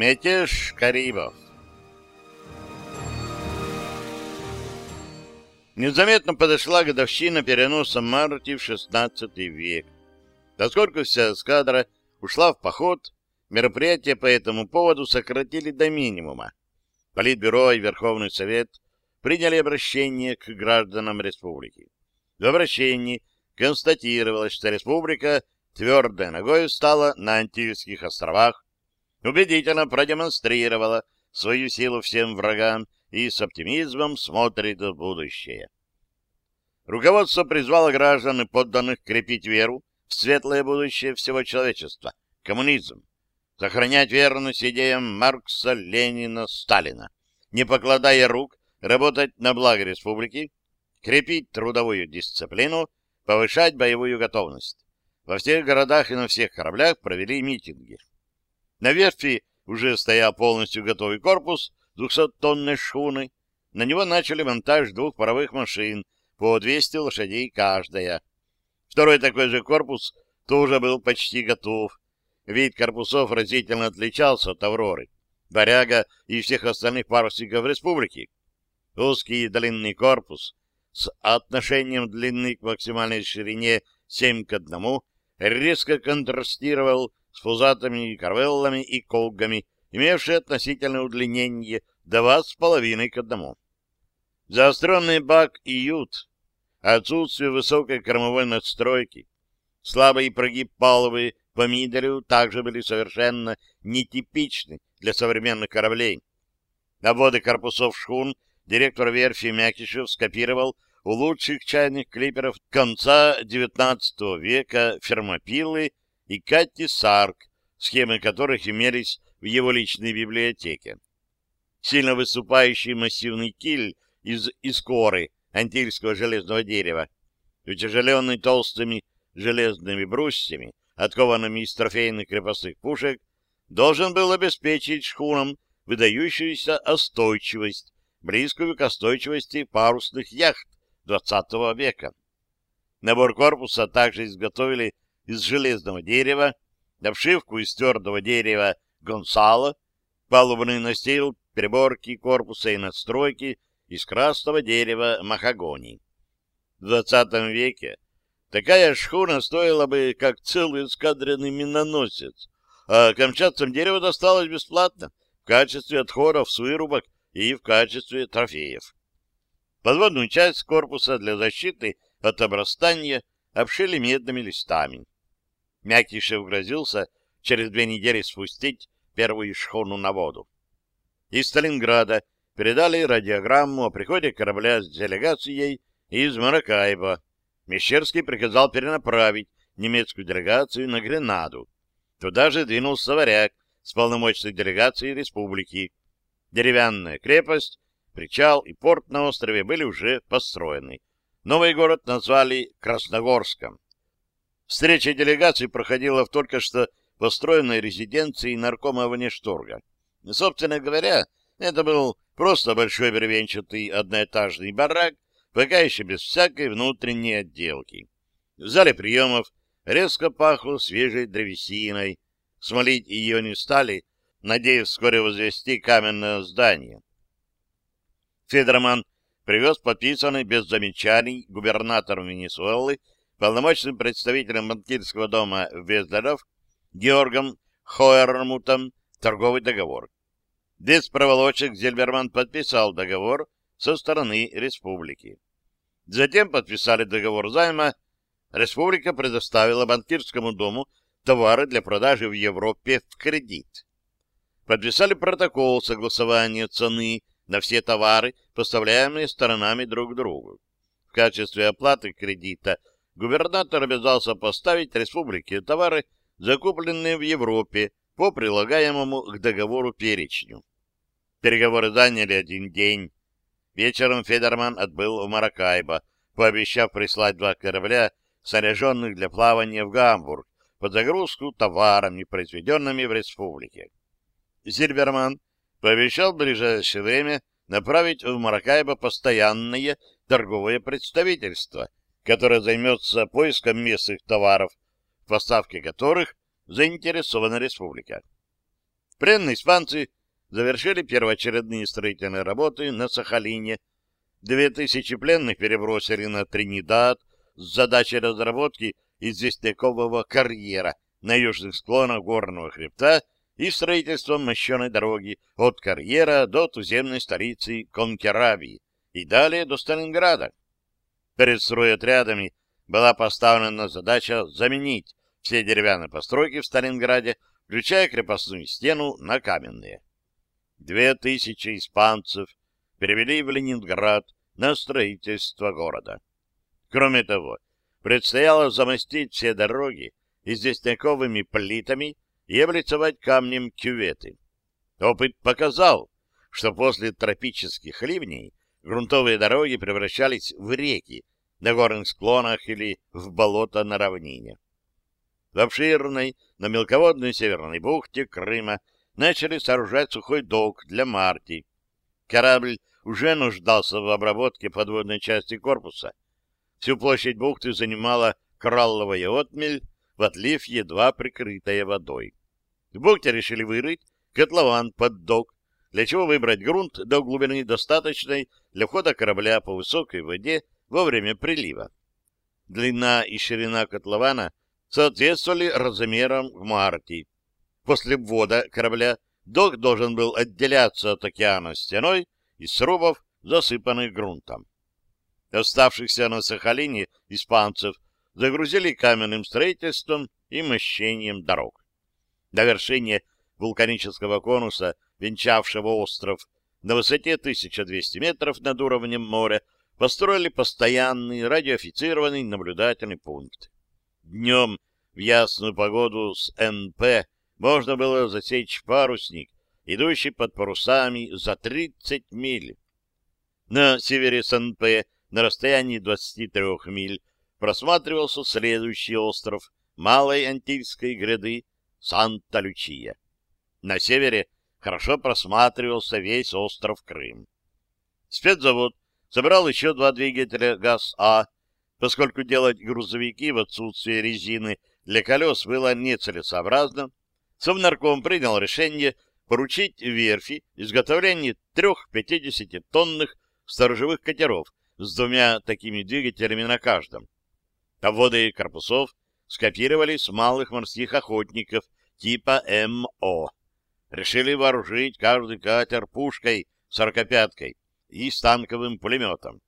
Мятеж Карибов Незаметно подошла годовщина переноса Марти в XVI век. Поскольку вся эскадра ушла в поход, мероприятия по этому поводу сократили до минимума. Политбюро и Верховный Совет приняли обращение к гражданам республики. В обращении констатировалось, что республика твердой ногой встала на Антильских островах, убедительно продемонстрировала свою силу всем врагам и с оптимизмом смотрит в будущее. Руководство призвало граждан и подданных крепить веру в светлое будущее всего человечества, коммунизм, сохранять верность идеям Маркса, Ленина, Сталина, не покладая рук, работать на благо республики, крепить трудовую дисциплину, повышать боевую готовность. Во всех городах и на всех кораблях провели митинги. На верфи уже стоял полностью готовый корпус 200-тонной шхуны. На него начали монтаж двух паровых машин по 200 лошадей каждая. Второй такой же корпус тоже был почти готов. Вид корпусов разительно отличался от «Авроры», «Варяга» и всех остальных парусников республики. Узкий и длинный корпус с отношением длины к максимальной ширине 7 к 1 резко контрастировал с пузатыми карвеллами и колгами, имевшие относительное удлинение до 2,5 к 1. Заостренный бак и ют, отсутствие высокой кормовой надстройки, слабый прогиб палубы по миделю также были совершенно нетипичны для современных кораблей. Обводы корпусов шхун директор верфи Мякишев скопировал у лучших чайных клиперов конца XIX века Фермопилы и Катти Сарк, схемы которых имелись в его личной библиотеке. Сильно выступающий массивный киль из искоры антильского железного дерева, утяжеленный толстыми железными брусьями, откованными из трофейных крепостных пушек, должен был обеспечить шхунам выдающуюся остойчивость, близкую к остойчивости парусных яхт XX века. Набор корпуса также изготовили из железного дерева, обшивку из твердого дерева гонсало, палубный настил, приборки корпуса и надстройки из красного дерева махагони. В XX веке такая шхуна стоила бы как целый эскадренный миноносец, а камчатцам дерево досталось бесплатно в качестве отходов с вырубок и в качестве трофеев. Подводную часть корпуса для защиты от обрастания обшили медными листами. Мякишев грозился через две недели спустить первую шхуну на воду. Из Сталинграда передали радиограмму о приходе корабля с делегацией из Маракайба. Мещерский приказал перенаправить немецкую делегацию на Гренаду. Туда же двинулся варяг с полномочной делегацией республики. Деревянная крепость, причал и порт на острове были уже построены. Новый город назвали Красногорском. Встреча делегаций проходила в только что построенной резиденции наркома внешторга. Собственно говоря, это был просто большой бревенчатый одноэтажный барак, пока еще без всякой внутренней отделки. В зале приемов резко пахло свежей древесиной. Смолить ее не стали, надеясь вскоре возвести каменное здание. Федерман привез подписанный без замечаний губернатором Венесуэлы полномочным представителем банкирского дома Везлеров Георгом Хоермутом торговый договор. Без проволочек Зельберман подписал договор со стороны республики. Затем подписали договор займа. Республика предоставила банкирскому дому товары для продажи в Европе в кредит. Подписали протокол согласования цены на все товары, поставляемые сторонами друг другу. В качестве оплаты кредита губернатор обязался поставить республике товары, закупленные в Европе по прилагаемому к договору перечню. Переговоры заняли один день. Вечером Федерман отбыл в Маракайбо, пообещав прислать два корабля, снаряженных для плавания в Гамбург, под загрузку товарами, произведенными в республике. Зильберман пообещал в ближайшее время направить в Маракайбо постоянное торговое представительство — которая займется поиском местных товаров, в поставке которых заинтересована республика. Пленные испанцы завершили первоочередные строительные работы на Сахалине. Две тысячи пленных перебросили на Тринидад с задачей разработки известнякового карьера на южных склонах горного хребта и строительством мощеной дороги от карьера до туземной столицы Конкерабии и далее до Сталинграда. Перед стройотрядами была поставлена задача заменить все деревянные постройки в Сталинграде, включая крепостную стену, на каменные. Две тысячи испанцев перевели в Ленинград на строительство города. Кроме того, предстояло замостить все дороги известняковыми плитами и облицевать камнем кюветы. Опыт показал, что после тропических ливней грунтовые дороги превращались в реки на горных склонах или в болото на равнине. В обширной, на мелководной северной бухте Крыма начали сооружать сухой док для Марти. Корабль уже нуждался в обработке подводной части корпуса. Всю площадь бухты занимала коралловая отмель, в отлив едва прикрытая водой. В бухте решили вырыть котлован под док, для чего выбрать грунт до глубины достаточной для входа корабля по высокой воде во время прилива. Длина и ширина котлована соответствовали размерам в марте. После ввода корабля док должен был отделяться от океана стеной из срубов, засыпанных грунтом. Оставшихся на Сахалине испанцев загрузили каменным строительством и мощением дорог. До вершения вулканического конуса, венчавшего остров, на высоте 1200 метров над уровнем моря, построили постоянный радиоофицированный наблюдательный пункт. Днем в ясную погоду с НП можно было засечь парусник, идущий под парусами за 30 миль. На севере НП на расстоянии 23 миль просматривался следующий остров Малой Антильской гряды Санта-Лючия. На севере хорошо просматривался весь остров Крым. Спецзавод собрал еще два двигателя ГАЗ-А, поскольку делать грузовики в отсутствие резины для колес было нецелесообразно. Совнарком принял решение поручить верфи изготовление трех 50-тонных сторожевых катеров с двумя такими двигателями на каждом. Обводы корпусов скопировали с малых морских охотников типа МО. Решили вооружить каждый катер пушкой сорокопяткой и станковым пулеметом.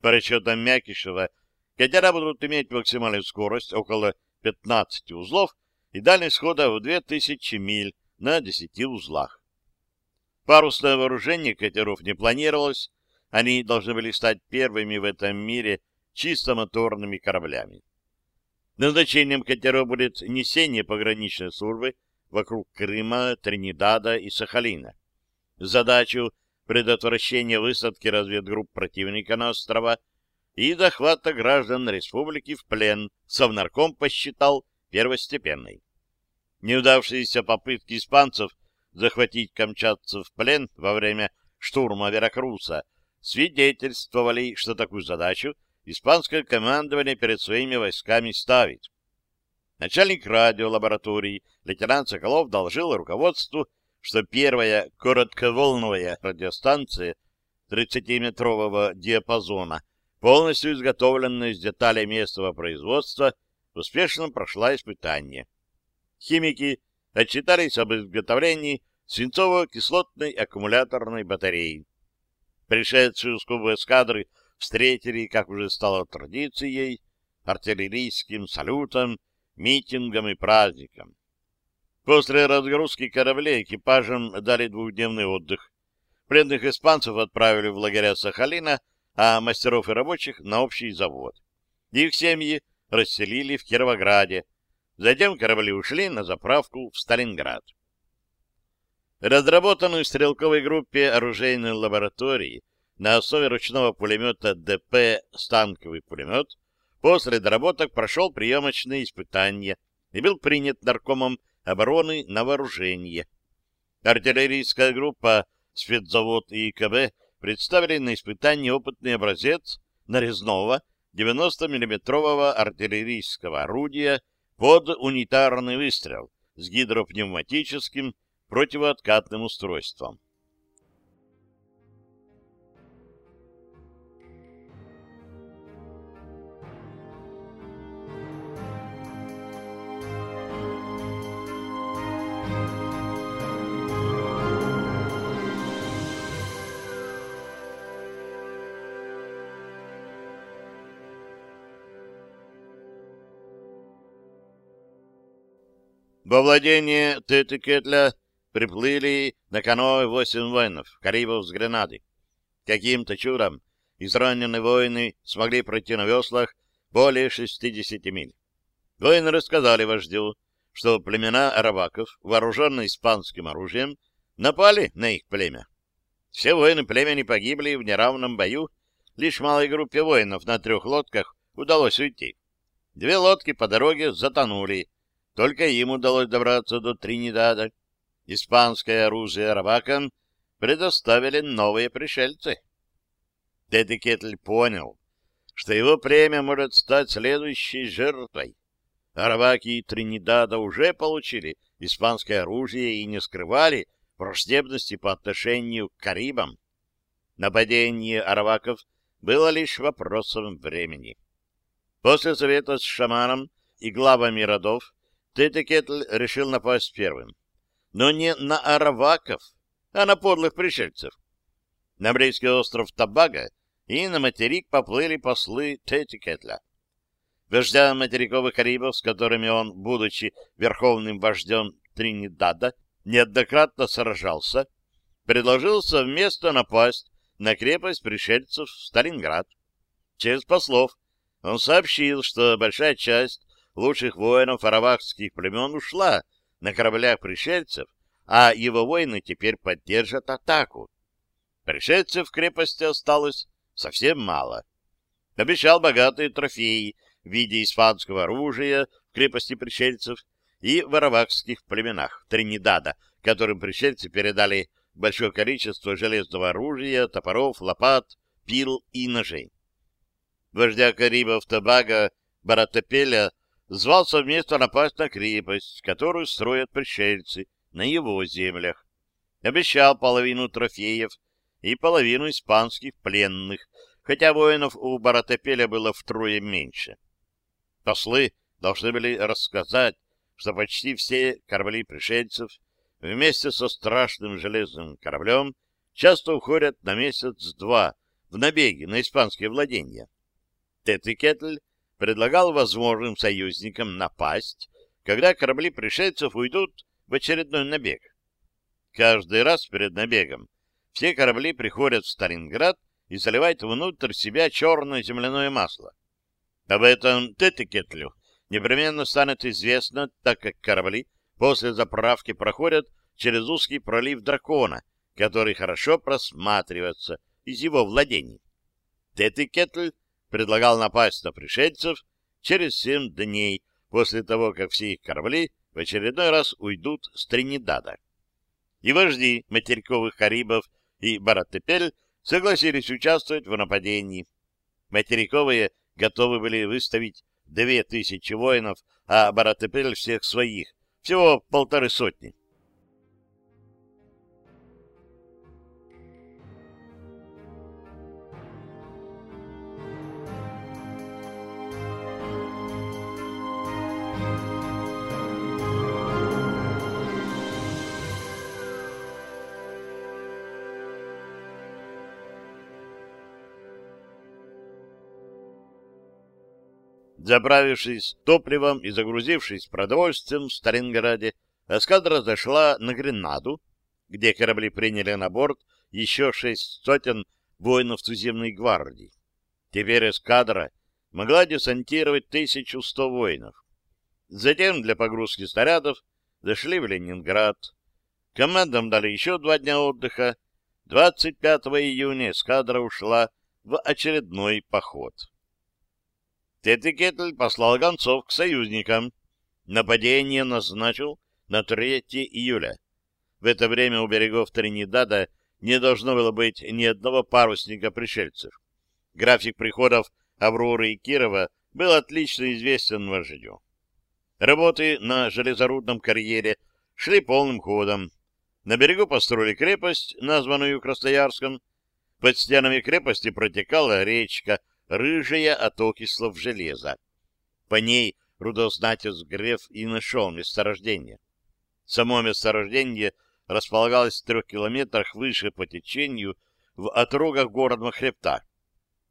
По расчетам Мякишева, катера будут иметь максимальную скорость около 15 узлов и дальность хода в 2000 миль на 10 узлах. Парусное вооружение катеров не планировалось, они должны были стать первыми в этом мире чисто моторными кораблями. Назначением катеров будет несение пограничной службы вокруг Крыма, Тринидада и Сахалина. Задачу предотвращения высадки разведгрупп противника на острова и захвата граждан республики в плен Совнарком посчитал первостепенной. Неудавшиеся попытки испанцев захватить камчатцев в плен во время штурма Веракруса свидетельствовали, что такую задачу испанское командование перед своими войсками ставит. Начальник радиолаборатории лейтенант Соколов доложил руководству, что первая коротковолновая радиостанция 30-метрового диапазона, полностью изготовленная из деталей местного производства, успешно прошла испытание. Химики отчитались об изготовлении свинцово-кислотной аккумуляторной батареи. Пришедшие с Кубы эскадры встретили, как уже стало традицией, артиллерийским салютом, митингом и праздником. После разгрузки кораблей экипажам дали двухдневный отдых. Пленных испанцев отправили в лагеря Сахалина, а мастеров и рабочих на общий завод. Их семьи расселили в Кировограде. Затем корабли ушли на заправку в Сталинград. Разработанную стрелковой группе оружейной лаборатории на основе ручного пулемета ДП «Станковый пулемет» после доработок прошел приемочные испытания и был принят наркомом обороны на вооружение. Артиллерийская группа «Спецзавод» и ИКБ представили на испытание опытный образец нарезного 90-миллиметрового артиллерийского орудия под унитарный выстрел с гидропневматическим противооткатным устройством. Во владение Тетекетля приплыли на каноэ восемь воинов, карибов с Гренады. Каким-то чудом израненные воины смогли пройти на веслах более 60 миль. Воины рассказали вождю, что племена арабаков, вооруженные испанским оружием, напали на их племя. Все воины племени погибли в неравном бою, лишь малой группе воинов на трех лодках удалось уйти. Две лодки по дороге затонули, только им удалось добраться до Тринидада. Испанское оружие арабакам предоставили новые пришельцы. Тедди Кетль понял, что его племя может стать следующей жертвой. Арабаки Тринидада уже получили испанское оружие и не скрывали враждебности по отношению к Карибам. Нападение арабаков было лишь вопросом времени. После совета с шаманом и главами родов Тетекетль решил напасть первым. Но не на араваков, а на подлых пришельцев. На Брейский остров Табага и на материк поплыли послы Тетекетля. Вождя материковых карибов, с которыми он, будучи верховным вождем Тринидада, неоднократно сражался, предложил совместно напасть на крепость пришельцев в Сталинград. Через послов он сообщил, что большая часть лучших воинов аравакских племен ушла на кораблях пришельцев, а его воины теперь поддержат атаку. Пришельцев в крепости осталось совсем мало. Обещал богатые трофеи в виде испанского оружия в крепости пришельцев и в аравакских племенах Тринидада, которым пришельцы передали большое количество железного оружия, топоров, лопат, пил и ножей. Вождя Карибов Табага Баратапеля звал совместно напасть на крепость, которую строят пришельцы на его землях. Обещал половину трофеев и половину испанских пленных, хотя воинов у Баратепеля было втрое меньше. Послы должны были рассказать, что почти все корабли пришельцев вместе со страшным железным кораблем часто уходят на месяц-два в набеги на испанские владения. Тетикетль предлагал возможным союзникам напасть, когда корабли пришельцев уйдут в очередной набег. Каждый раз перед набегом все корабли приходят в Сталинград и заливают внутрь себя черное земляное масло. Об этом Тетикетлю непременно станет известно, так как корабли после заправки проходят через узкий пролив дракона, который хорошо просматривается из его владений. Тетикетль предлагал напасть на пришельцев через семь дней после того, как все их корабли в очередной раз уйдут с Тринидада. И вожди материковых карибов и Баратепель согласились участвовать в нападении. Материковые готовы были выставить две тысячи воинов, а Баратепель всех своих, всего полторы сотни. Заправившись топливом и загрузившись продовольствием в Сталинграде, эскадра зашла на Гренаду, где корабли приняли на борт еще шесть сотен воинов туземной гвардии. Теперь эскадра могла десантировать 1100 воинов. Затем для погрузки снарядов дошли в Ленинград. Командам дали еще два дня отдыха. 25 июня эскадра ушла в очередной поход. Тетикетль послал гонцов к союзникам. Нападение назначил на 3 июля. В это время у берегов Тринидада не должно было быть ни одного парусника пришельцев. График приходов Авроры и Кирова был отлично известен вождю. Работы на железорудном карьере шли полным ходом. На берегу построили крепость, названную Красноярском. Под стенами крепости протекала речка, рыжая от окислов железа. По ней рудознатец Греф и нашел месторождение. Само месторождение располагалось в трех километрах выше по течению в отрогах горного хребта.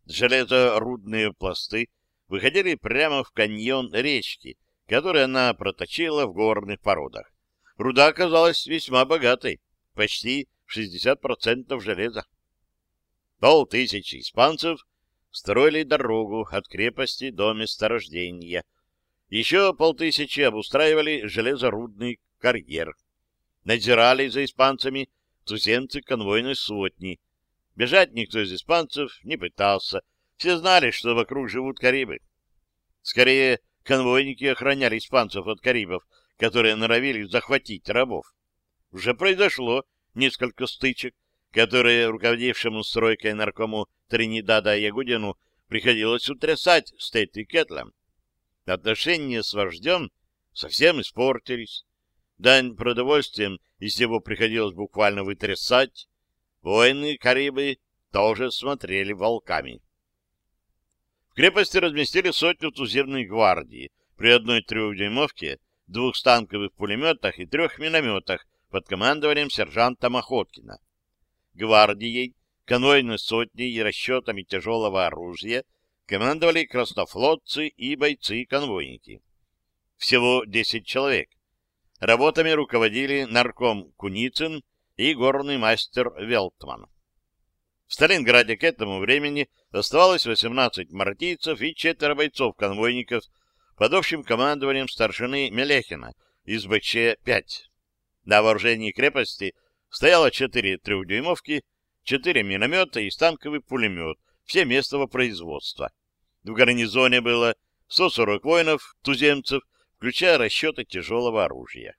Железорудные пласты выходили прямо в каньон речки, который она проточила в горных породах. Руда оказалась весьма богатой, почти 60% железа. Полтысячи испанцев строили дорогу от крепости до месторождения. Еще полтысячи обустраивали железорудный карьер. Надзирали за испанцами туземцы конвойной сотни. Бежать никто из испанцев не пытался. Все знали, что вокруг живут карибы. Скорее, конвойники охраняли испанцев от карибов, которые норовили захватить рабов. Уже произошло несколько стычек, которые руководившему стройкой наркому Тринидада Ягудину приходилось утрясать с Тетти Кетлем. Отношения с вождем совсем испортились. Дань продовольствием из него приходилось буквально вытрясать. Воины Карибы тоже смотрели волками. В крепости разместили сотню туземной гвардии при одной трехдюймовке, двух станковых пулеметах и трех минометах под командованием сержанта Махоткина. Гвардией, конвойной сотней и расчетами тяжелого оружия командовали краснофлотцы и бойцы-конвойники. Всего 10 человек. Работами руководили нарком Куницын и горный мастер Велтман. В Сталинграде к этому времени оставалось 18 мартийцев и четверо бойцов-конвойников под общим командованием старшины Мелехина из БЧ-5. На вооружении крепости стояло четыре трехдюймовки, четыре миномета и станковый пулемет, все местного производства. В гарнизоне было 140 воинов, туземцев, включая расчеты тяжелого оружия.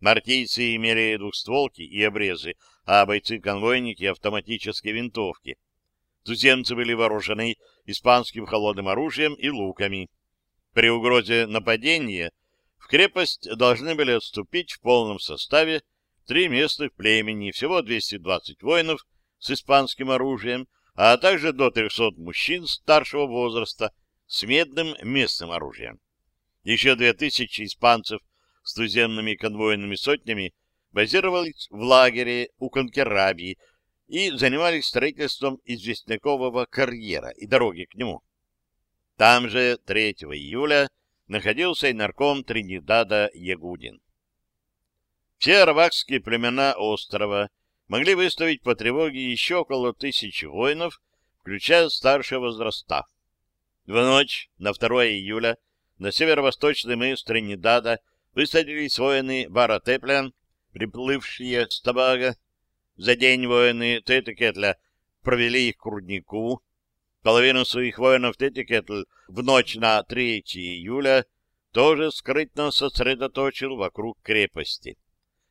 Мартийцы имели двухстволки и обрезы, а бойцы-конвойники — автоматические винтовки. Туземцы были вооружены испанским холодным оружием и луками. При угрозе нападения в крепость должны были отступить в полном составе три местных племени, всего 220 воинов с испанским оружием, а также до 300 мужчин старшего возраста с медным местным оружием. Еще 2000 испанцев с туземными конвойными сотнями базировались в лагере у Конкерабии и занимались строительством известнякового карьера и дороги к нему. Там же 3 июля находился и нарком Тринидада Ягудин. Все арабакские племена острова могли выставить по тревоге еще около тысячи воинов, включая старшие возраста. В ночь на 2 июля на северо-восточный мыс Тринидада высадились воины Бара Теплян, приплывшие с Табага. За день воины Тетекетля провели их к руднику, Половину своих воинов Тетикетл в ночь на 3 июля тоже скрытно сосредоточил вокруг крепости.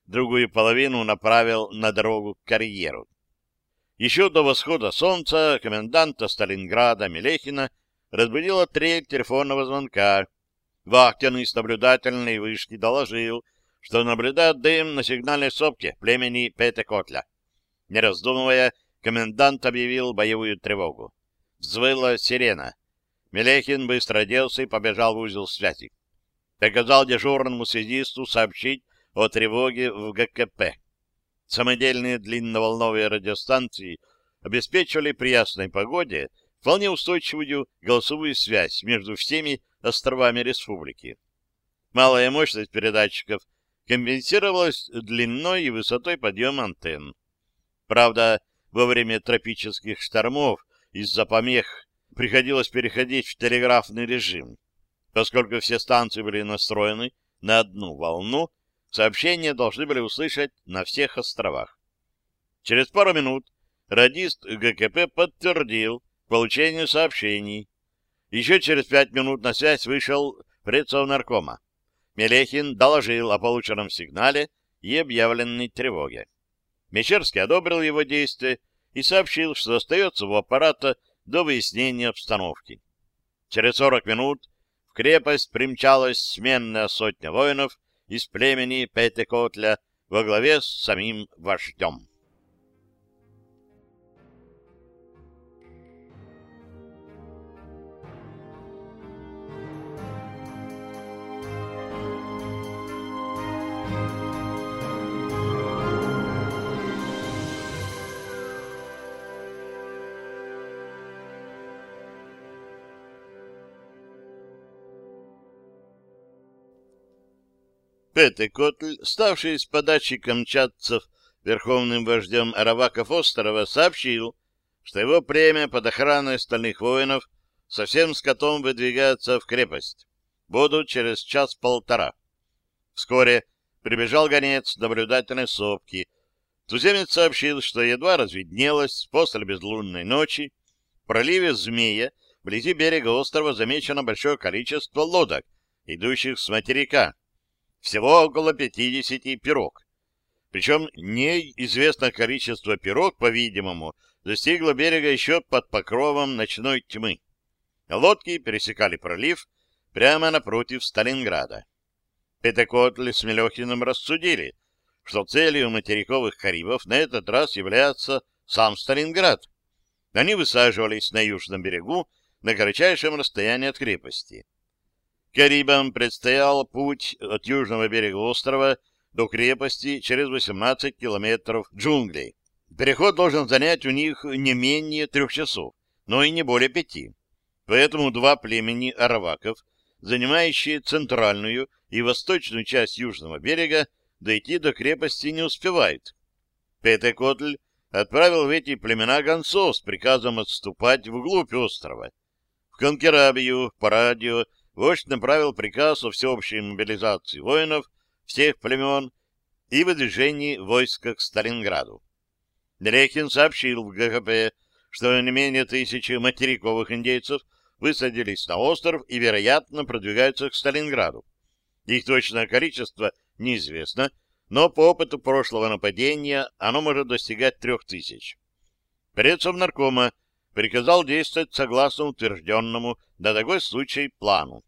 Другую половину направил на дорогу к карьеру. Еще до восхода солнца коменданта Сталинграда Мелехина разбудила трель телефонного звонка. Вахтенный с наблюдательной вышки доложил, что наблюдает дым на сигнальной сопке племени Петекотля. Не раздумывая, комендант объявил боевую тревогу. Взвыла сирена. Мелехин быстро оделся и побежал в узел связи. Приказал дежурному связисту сообщить о тревоге в ГКП. Самодельные длинноволновые радиостанции обеспечивали при ясной погоде вполне устойчивую голосовую связь между всеми островами республики. Малая мощность передатчиков компенсировалась длиной и высотой подъема антенн. Правда, во время тропических штормов из-за помех приходилось переходить в телеграфный режим. Поскольку все станции были настроены на одну волну, сообщения должны были услышать на всех островах. Через пару минут радист ГКП подтвердил получение сообщений. Еще через пять минут на связь вышел предсов наркома. Мелехин доложил о полученном сигнале и объявленной тревоге. Мещерский одобрил его действия и сообщил, что остается у аппарата до выяснения обстановки. Через 40 минут в крепость примчалась сменная сотня воинов из племени Петекотля во главе с самим вождем. Петекотль, ставший с подачи камчатцев верховным вождем Араваков острова, сообщил, что его племя под охраной стальных воинов совсем скотом выдвигается в крепость. Будут через час-полтора. Вскоре прибежал гонец наблюдательной сопки. Туземец сообщил, что едва разведнелось после безлунной ночи в проливе Змея вблизи берега острова замечено большое количество лодок, идущих с материка всего около 50 пирог. Причем неизвестное количество пирог, по-видимому, достигло берега еще под покровом ночной тьмы. Лодки пересекали пролив прямо напротив Сталинграда. Петекотли с Мелехиным рассудили, что целью материковых карибов на этот раз является сам Сталинград. Они высаживались на южном берегу на кратчайшем расстоянии от крепости. Карибам предстоял путь от южного берега острова до крепости через 18 километров джунглей. Переход должен занять у них не менее трех часов, но и не более пяти. Поэтому два племени араваков, занимающие центральную и восточную часть южного берега, дойти до крепости не успевают. Петекотль отправил в эти племена гонцов с приказом отступать вглубь острова. В Конкерабию по радио вождь направил приказ о всеобщей мобилизации воинов всех племен и выдвижении войска к Сталинграду. Дрехин сообщил в ГКП, что не менее тысячи материковых индейцев высадились на остров и, вероятно, продвигаются к Сталинграду. Их точное количество неизвестно, но по опыту прошлого нападения оно может достигать трех тысяч. Предсов наркома приказал действовать согласно утвержденному на такой случай плану.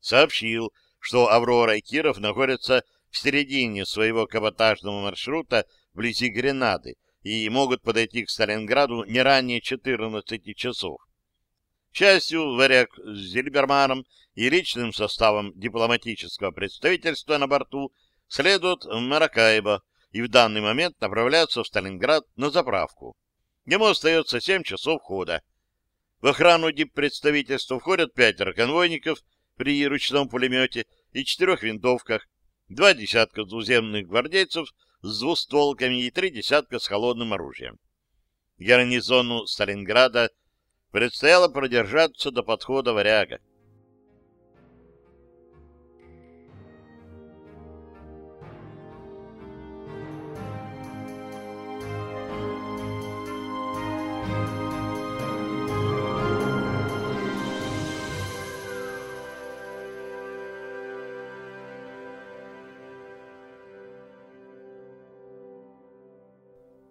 Сообщил, что Аврора и Киров находятся в середине своего каботажного маршрута вблизи Гренады и могут подойти к Сталинграду не ранее 14 часов. К счастью, варяг с Зильберманом и личным составом дипломатического представительства на борту следуют в Маракайбо и в данный момент направляются в Сталинград на заправку. Ему остается семь часов хода. В охрану диппредставительства входят пятеро конвойников при ручном пулемете и четырех винтовках, два десятка туземных гвардейцев с двустволками и три десятка с холодным оружием. Гарнизону Сталинграда предстояло продержаться до подхода варяга.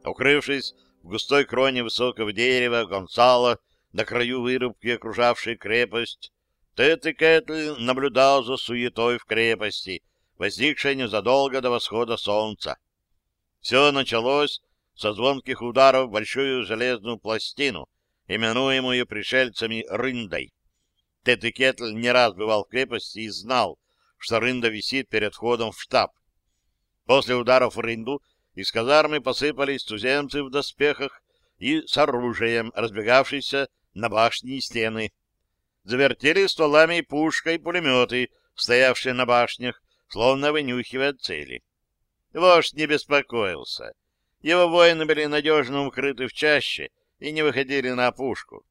Укрывшись в густой кроне высокого дерева Гонсало на краю вырубки, окружавшей крепость, Тет и Кэтль наблюдал за суетой в крепости, возникшей незадолго до восхода солнца. Все началось со звонких ударов в большую железную пластину, именуемую пришельцами рындой. Тет и Кетль не раз бывал в крепости и знал, что рында висит перед входом в штаб. После ударов в рынду из казармы посыпались туземцы в доспехах и с оружием, разбегавшиеся на башни и стены. Завертели стволами пушка и пулеметы, стоявшие на башнях, словно вынюхивая цели. Вождь не беспокоился. Его воины были надежно укрыты в чаще и не выходили на опушку.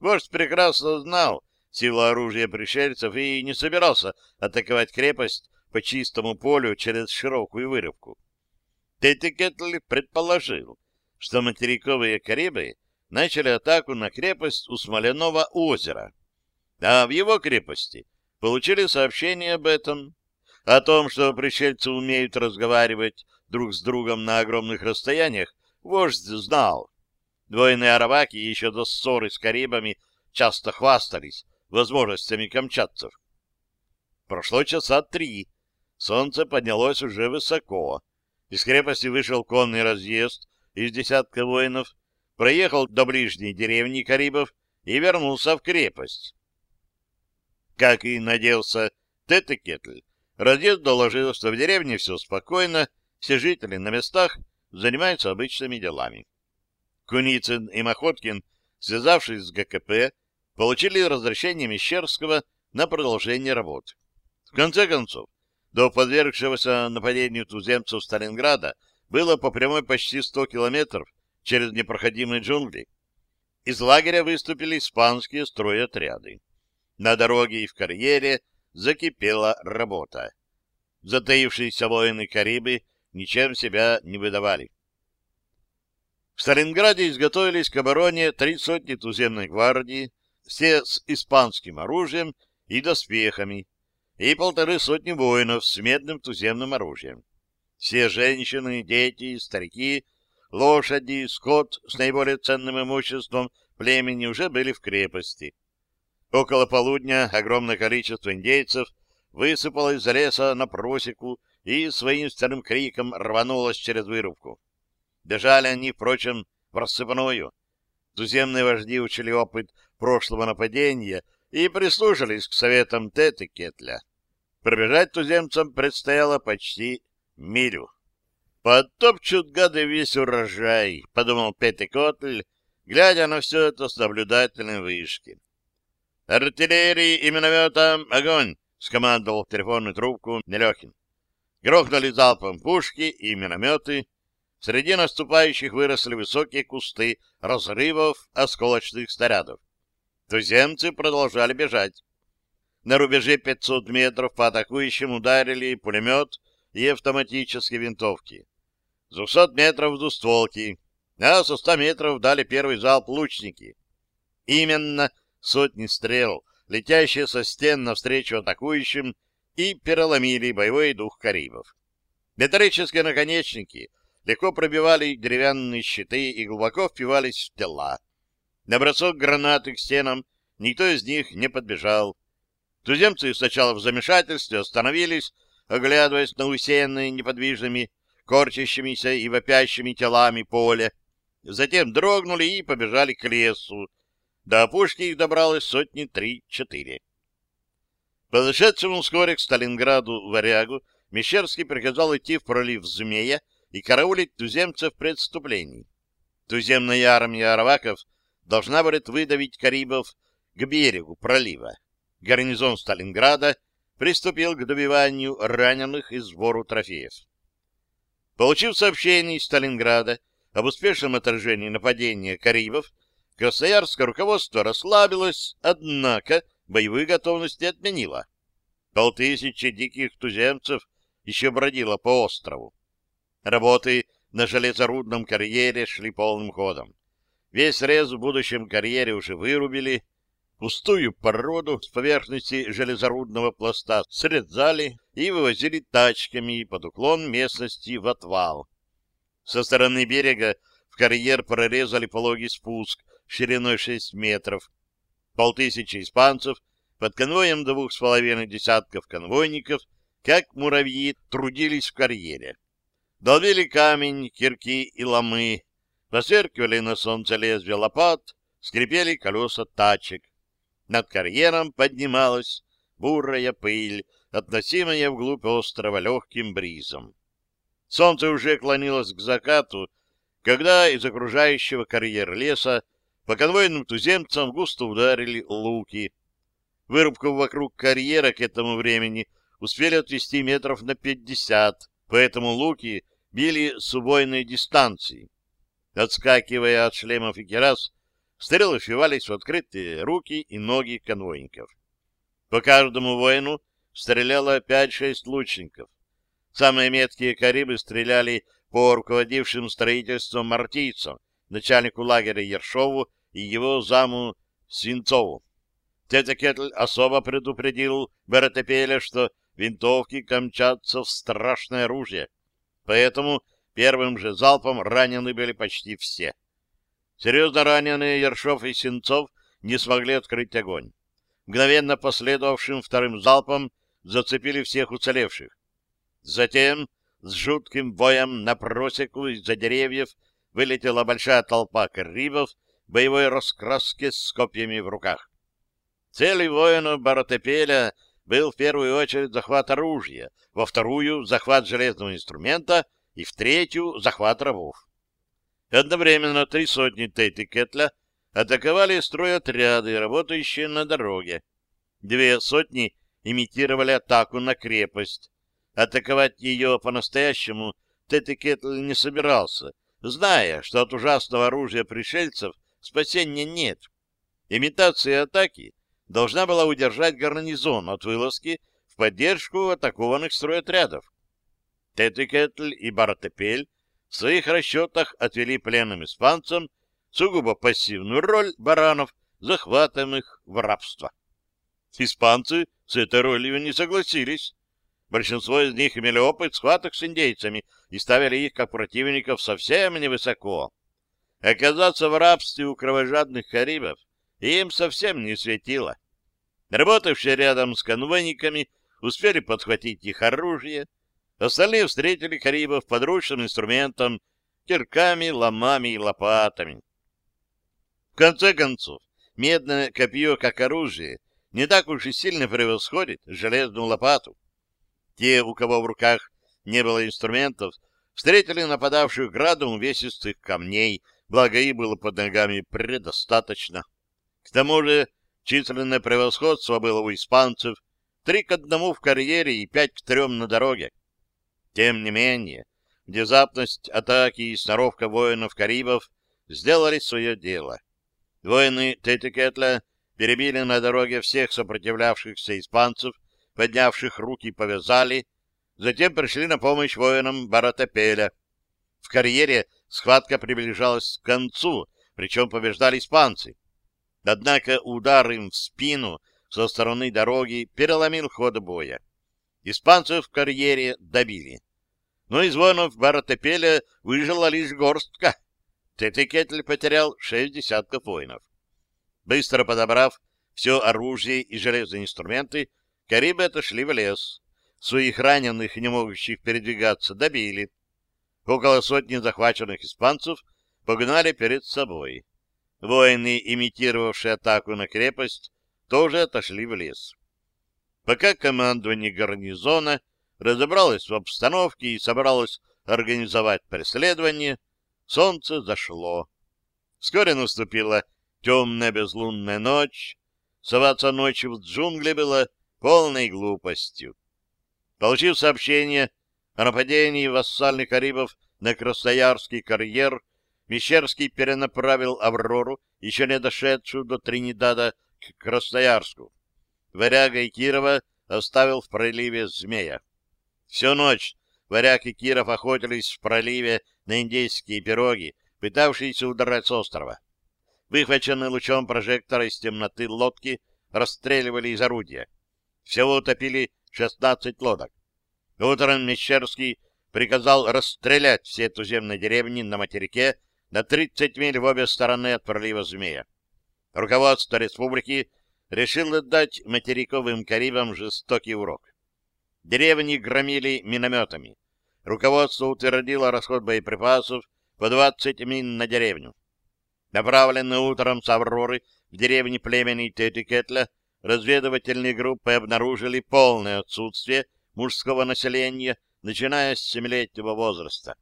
Вождь прекрасно знал силу оружия пришельцев и не собирался атаковать крепость по чистому полю через широкую вырубку. Тетикетли предположил, что материковые Карибы начали атаку на крепость у Смоляного озера, а в его крепости получили сообщение об этом, о том, что пришельцы умеют разговаривать друг с другом на огромных расстояниях, вождь знал. Двойные араваки еще до ссоры с Карибами часто хвастались возможностями камчатцев. Прошло часа три, солнце поднялось уже высоко, Из крепости вышел конный разъезд из десятка воинов, проехал до ближней деревни Карибов и вернулся в крепость. Как и надеялся Тетекетль, разъезд доложил, что в деревне все спокойно, все жители на местах занимаются обычными делами. Куницын и Махоткин, связавшись с ГКП, получили разрешение Мещерского на продолжение работ. В конце концов, до подвергшегося нападению туземцев Сталинграда было по прямой почти 100 километров через непроходимые джунгли. Из лагеря выступили испанские стройотряды. На дороге и в карьере закипела работа. Затаившиеся воины Карибы ничем себя не выдавали. В Сталинграде изготовились к обороне три сотни туземной гвардии, все с испанским оружием и доспехами, и полторы сотни воинов с медным туземным оружием. Все женщины, дети, старики, лошади, скот с наиболее ценным имуществом племени уже были в крепости. Около полудня огромное количество индейцев высыпало из леса на просеку и своим старым криком рванулось через вырубку. Бежали они, впрочем, в рассыпную. Туземные вожди учили опыт прошлого нападения и прислушались к советам Теты Кетля. Пробежать туземцам предстояло почти милю. «Подтопчут гады весь урожай», — подумал Петя Котль, глядя на все это с наблюдательной вышки. «Артиллерии и минометам огонь!» — скомандовал в телефонную трубку Нелехин. Грохнули залпом пушки и минометы. Среди наступающих выросли высокие кусты разрывов осколочных снарядов. Туземцы продолжали бежать. На рубеже 500 метров по атакующим ударили пулемет и автоматические винтовки. С 200 метров двустволки, а со 100 метров дали первый залп лучники. Именно сотни стрел, летящие со стен навстречу атакующим, и переломили боевой дух карибов. Металлические наконечники легко пробивали деревянные щиты и глубоко впивались в тела. На бросок гранаты к стенам никто из них не подбежал. Туземцы сначала в замешательстве остановились, оглядываясь на усеянные неподвижными, корчащимися и вопящими телами поле. Затем дрогнули и побежали к лесу. До опушки их добралось сотни три-четыре. Подошедшему вскоре к Сталинграду варягу Мещерский приказал идти в пролив Змея и караулить туземцев при отступлении. Туземная армия араваков должна будет выдавить карибов к берегу пролива. Гарнизон Сталинграда приступил к добиванию раненых и сбору трофеев. Получив сообщение из Сталинграда об успешном отражении нападения карибов, красноярское руководство расслабилось, однако боевую готовность не отменило. Полтысячи диких туземцев еще бродило по острову. Работы на железорудном карьере шли полным ходом. Весь рез в будущем карьере уже вырубили, пустую породу с поверхности железорудного пласта срезали и вывозили тачками под уклон местности в отвал. Со стороны берега в карьер прорезали пологий спуск шириной 6 метров. Полтысячи испанцев под конвоем двух с половиной десятков конвойников, как муравьи, трудились в карьере. Долбили камень, кирки и ломы, Посверкивали на солнце лезвия лопат, скрипели колеса тачек. Над карьером поднималась бурая пыль, относимая вглубь острова легким бризом. Солнце уже клонилось к закату, когда из окружающего карьер леса по конвойным туземцам густо ударили луки. Вырубку вокруг карьера к этому времени успели отвести метров на пятьдесят, поэтому луки били с убойной дистанции. Отскакивая от шлемов и керас, стрелы впивались в открытые руки и ноги конвойников. По каждому воину стреляло 5-6 лучников. Самые меткие карибы стреляли по руководившим строительством мартийцам, начальнику лагеря Ершову и его заму Свинцову. Тетя Кетль особо предупредил Беретепеля, что винтовки камчатся в страшное оружие, поэтому Первым же залпом ранены были почти все. Серьезно раненые Ершов и Сенцов не смогли открыть огонь. Мгновенно последовавшим вторым залпом зацепили всех уцелевших. Затем с жутким воем на просеку из-за деревьев вылетела большая толпа карибов боевой раскраске с копьями в руках. Целью воинов Баратепеля был в первую очередь захват оружия, во вторую — захват железного инструмента и в третью — захват рабов. Одновременно три сотни Тейтикетля атаковали стройотряды, работающие на дороге. Две сотни имитировали атаку на крепость. Атаковать ее по-настоящему Тейтикетль не собирался, зная, что от ужасного оружия пришельцев спасения нет. Имитация атаки должна была удержать гарнизон от вылазки в поддержку атакованных стройотрядов. Тетикетль и Бартепель в своих расчетах отвели пленным испанцам сугубо пассивную роль баранов, захватанных в рабство. Испанцы с этой ролью не согласились. Большинство из них имели опыт схваток с индейцами и ставили их как противников совсем невысоко. Оказаться в рабстве у кровожадных карибов им совсем не светило. Работавшие рядом с конвойниками успели подхватить их оружие, остальные встретили карибов подручным инструментом, кирками, ломами и лопатами. В конце концов, медное копье как оружие не так уж и сильно превосходит железную лопату. Те, у кого в руках не было инструментов, встретили нападавших градом увесистых камней, благо их было под ногами предостаточно. К тому же численное превосходство было у испанцев, три к одному в карьере и пять к трем на дороге. Тем не менее, внезапность атаки и сноровка воинов-карибов сделали свое дело. Воины Тетикетля перебили на дороге всех сопротивлявшихся испанцев, поднявших руки повязали, затем пришли на помощь воинам Баратапеля. В карьере схватка приближалась к концу, причем побеждали испанцы. Однако удар им в спину со стороны дороги переломил ход боя. Испанцев в карьере добили. Но из воинов Баратепеля выжила лишь горстка. Тетикетль потерял шесть десятков воинов. Быстро подобрав все оружие и железные инструменты, Карибы отошли в лес. Своих раненых, не могущих передвигаться, добили. Около сотни захваченных испанцев погнали перед собой. Воины, имитировавшие атаку на крепость, тоже отошли в лес. Пока командование гарнизона разобралось в обстановке и собралось организовать преследование, солнце зашло. Вскоре наступила темная безлунная ночь. Соваться ночью в джунгли было полной глупостью. Получив сообщение о нападении вассальных карибов на Красноярский карьер, Мещерский перенаправил «Аврору», еще не дошедшую до Тринидада, к Красноярску. Варяга и Кирова оставил в проливе Змея. Всю ночь Варяг и Киров охотились в проливе на индейские пироги, пытавшиеся удрать с острова. Выхваченные лучом прожектора из темноты лодки расстреливали из орудия. Всего утопили 16 лодок. Утром Мещерский приказал расстрелять все туземные деревни на материке на 30 миль в обе стороны от пролива Змея. Руководство республики решило дать материковым карибам жестокий урок. Деревни громили минометами. Руководство утвердило расход боеприпасов по 20 мин на деревню. Направленные утром с Авроры в деревне племени Тетикетля разведывательные группы обнаружили полное отсутствие мужского населения, начиная с семилетнего возраста.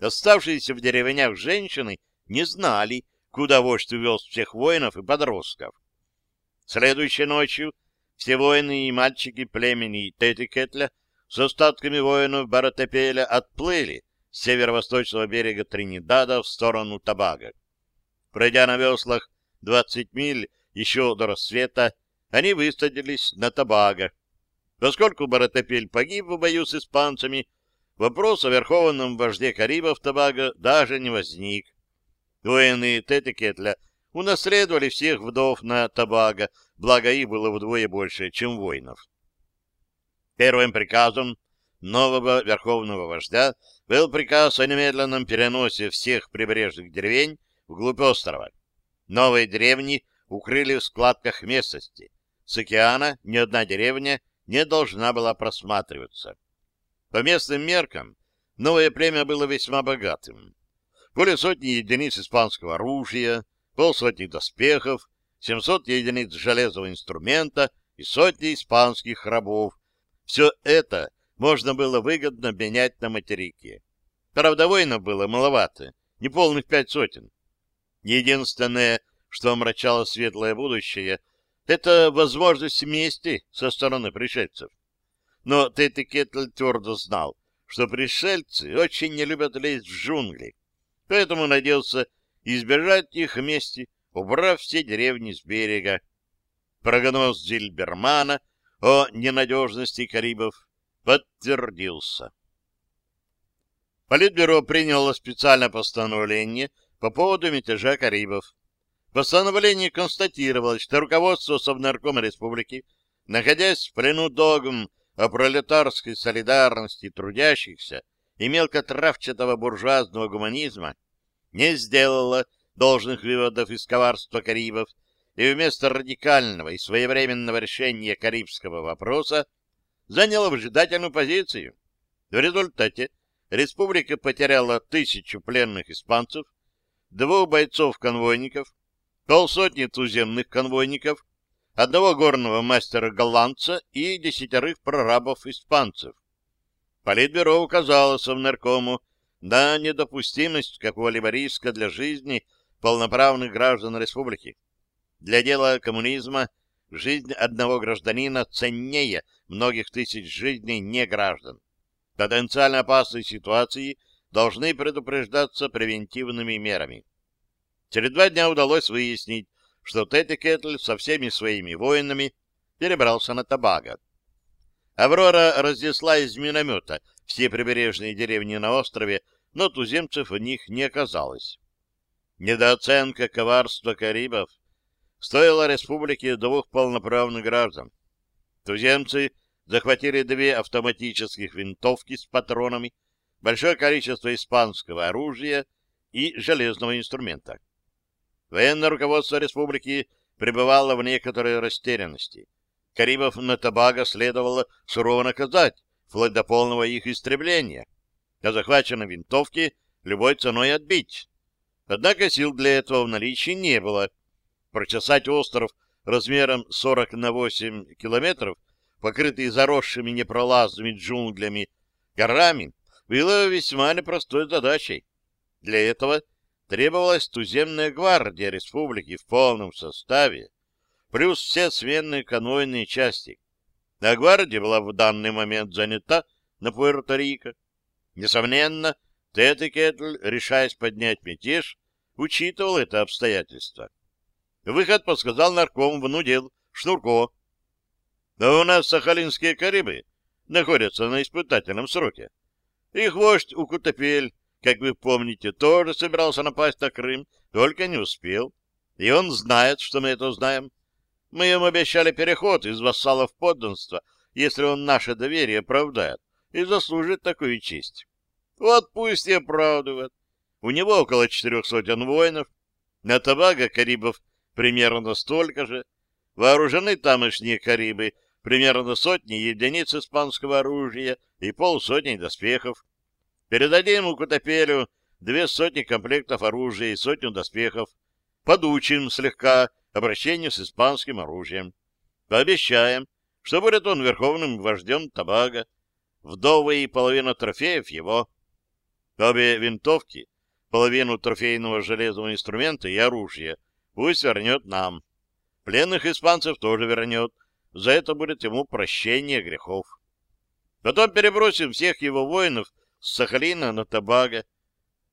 Оставшиеся в деревнях женщины не знали, куда вождь увез всех воинов и подростков. Следующей ночью все воины и мальчики племени Тетикетля с остатками воинов Баратепеля отплыли с северо-восточного берега Тринидада в сторону Табага. Пройдя на веслах 20 миль еще до рассвета, они высадились на Табага. Поскольку Баратепель погиб в бою с испанцами, вопрос о верховном вожде Карибов Табага даже не возник. Воины Тетикетля унаследовали всех вдов на Табага, благо их было вдвое больше, чем воинов. Первым приказом нового верховного вождя был приказ о немедленном переносе всех прибрежных деревень вглубь острова. Новые деревни укрыли в складках местности. С океана ни одна деревня не должна была просматриваться. По местным меркам новое племя было весьма богатым. Более сотни единиц испанского оружия, полсотни доспехов, 700 единиц железного инструмента и сотни испанских рабов. Все это можно было выгодно менять на материке. Правда, воинов было маловато, неполных пять сотен. Единственное, что омрачало светлое будущее, это возможность мести со стороны пришельцев. Но Тетти Кетль твердо знал, что пришельцы очень не любят лезть в джунгли, поэтому надеялся избежать их вместе, убрав все деревни с берега. Прогноз Зильбермана о ненадежности Карибов подтвердился. Политбюро приняло специальное постановление по поводу мятежа Карибов. В постановлении констатировалось, что руководство Совнаркома Республики, находясь в плену догм о пролетарской солидарности трудящихся и мелкотравчатого буржуазного гуманизма, не сделало должных выводов из коварства Карибов и вместо радикального и своевременного решения карибского вопроса заняло выжидательную позицию. В результате республика потеряла тысячу пленных испанцев, двух бойцов-конвойников, полсотни туземных конвойников, одного горного мастера-голландца и десятерых прорабов-испанцев. Политбюро указало Совнаркому на недопустимость какого-либо риска для жизни полноправных граждан республики. Для дела коммунизма жизнь одного гражданина ценнее многих тысяч жизней неграждан. Потенциально опасные ситуации должны предупреждаться превентивными мерами. Через два дня удалось выяснить, что Тетти Кетль со всеми своими воинами перебрался на Табаго. Аврора разнесла из миномета все прибережные деревни на острове, но туземцев в них не оказалось. Недооценка коварства карибов стоила республике двух полноправных граждан. Туземцы захватили две автоматических винтовки с патронами, большое количество испанского оружия и железного инструмента. Военное руководство республики пребывало в некоторой растерянности. Карибов на Табаго следовало сурово наказать, вплоть до полного их истребления, а захваченные винтовки любой ценой отбить. Однако сил для этого в наличии не было. Прочесать остров размером 40 на 8 километров, покрытый заросшими непролазными джунглями, горами, было весьма непростой задачей. Для этого требовалась туземная гвардия республики в полном составе, плюс все сменные конвойные части. А гвардия была в данный момент занята на Пуэрто-Рико. Несомненно, Тет и Кетль, решаясь поднять мятеж, учитывал это обстоятельство. Выход подсказал нарком внудел Шнурко. Но у нас сахалинские карибы находятся на испытательном сроке. Их вождь Укутапель как вы помните, тоже собирался напасть на Крым, только не успел. И он знает, что мы это знаем. Мы ему обещали переход из вассала в подданство, если он наше доверие оправдает и заслужит такую честь. Вот пусть и оправдывает. У него около четырех сотен воинов, на Табаго Карибов примерно столько же, вооружены тамошние Карибы примерно сотни единиц испанского оружия и полсотни доспехов. Передадим у Кутапелю две сотни комплектов оружия и сотню доспехов. Подучим слегка обращение с испанским оружием. Пообещаем, что будет он верховным вождем Табага. Вдовы и половина трофеев его. Обе винтовки, половину трофейного железного инструмента и оружия пусть вернет нам. Пленных испанцев тоже вернет. За это будет ему прощение грехов. Потом перебросим всех его воинов с Сахалина на Табаго.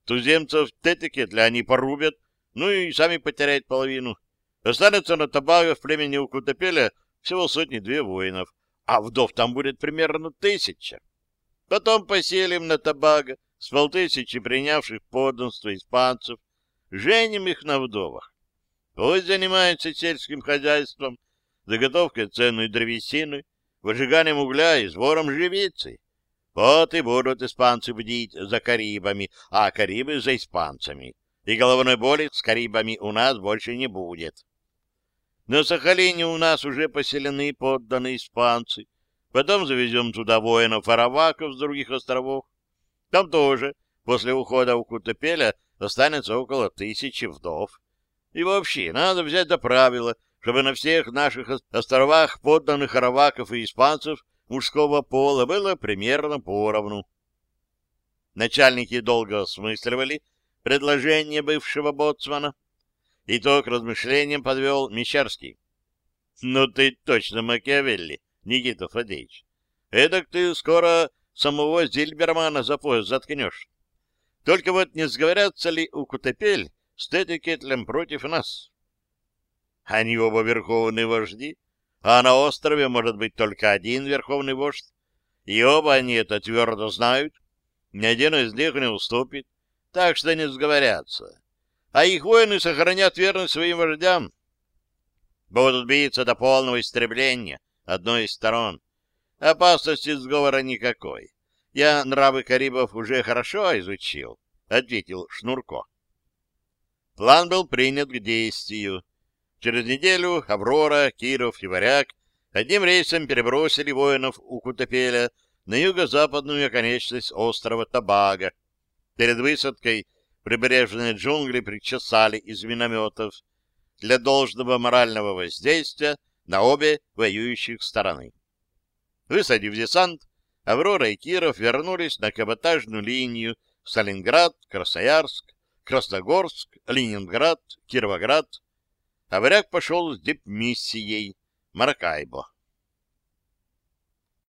Туземцев Тетикетля они порубят, ну и сами потеряют половину. Останется на Табаго в племени Укутапеля всего сотни-две воинов, а вдов там будет примерно тысяча. Потом поселим на Табаго с полтысячи принявших подданство испанцев, женим их на вдовах. Пусть занимаются сельским хозяйством, заготовкой ценной древесины, выжиганием угля и сбором живицы. Вот и будут испанцы бдить за Карибами, а Карибы за испанцами. И головной боли с Карибами у нас больше не будет. На Сахалине у нас уже поселены подданные испанцы. Потом завезем туда воинов-араваков с других островов. Там тоже после ухода у Кутепеля останется около тысячи вдов. И вообще, надо взять до правила, чтобы на всех наших островах подданных араваков и испанцев мужского пола было примерно поровну. Начальники долго осмысливали предложение бывшего боцмана. Итог размышлениям подвел Мещерский. — Ну ты точно Макиавелли, Никита Фадеевич. Эдак ты скоро самого Зильбермана за пояс заткнешь. Только вот не сговорятся ли у Кутепель с Тетикетлем против нас? Они оба верховные вожди, а на острове может быть только один верховный вождь, и оба они это твердо знают, ни один из них не уступит, так что не сговорятся. А их воины сохранят верность своим вождям. Будут биться до полного истребления одной из сторон. Опасности сговора никакой. Я нравы карибов уже хорошо изучил, — ответил Шнурко. План был принят к действию. Через неделю Аврора, Киров и Варяг одним рейсом перебросили воинов у Кутапеля на юго-западную оконечность острова Табага. Перед высадкой прибрежные джунгли причесали из минометов для должного морального воздействия на обе воюющих стороны. Высадив десант, Аврора и Киров вернулись на каботажную линию Сталинград, Красноярск, Красногорск, Ленинград, Кировоград, а варяг пошел с дипмиссией Маракайбо.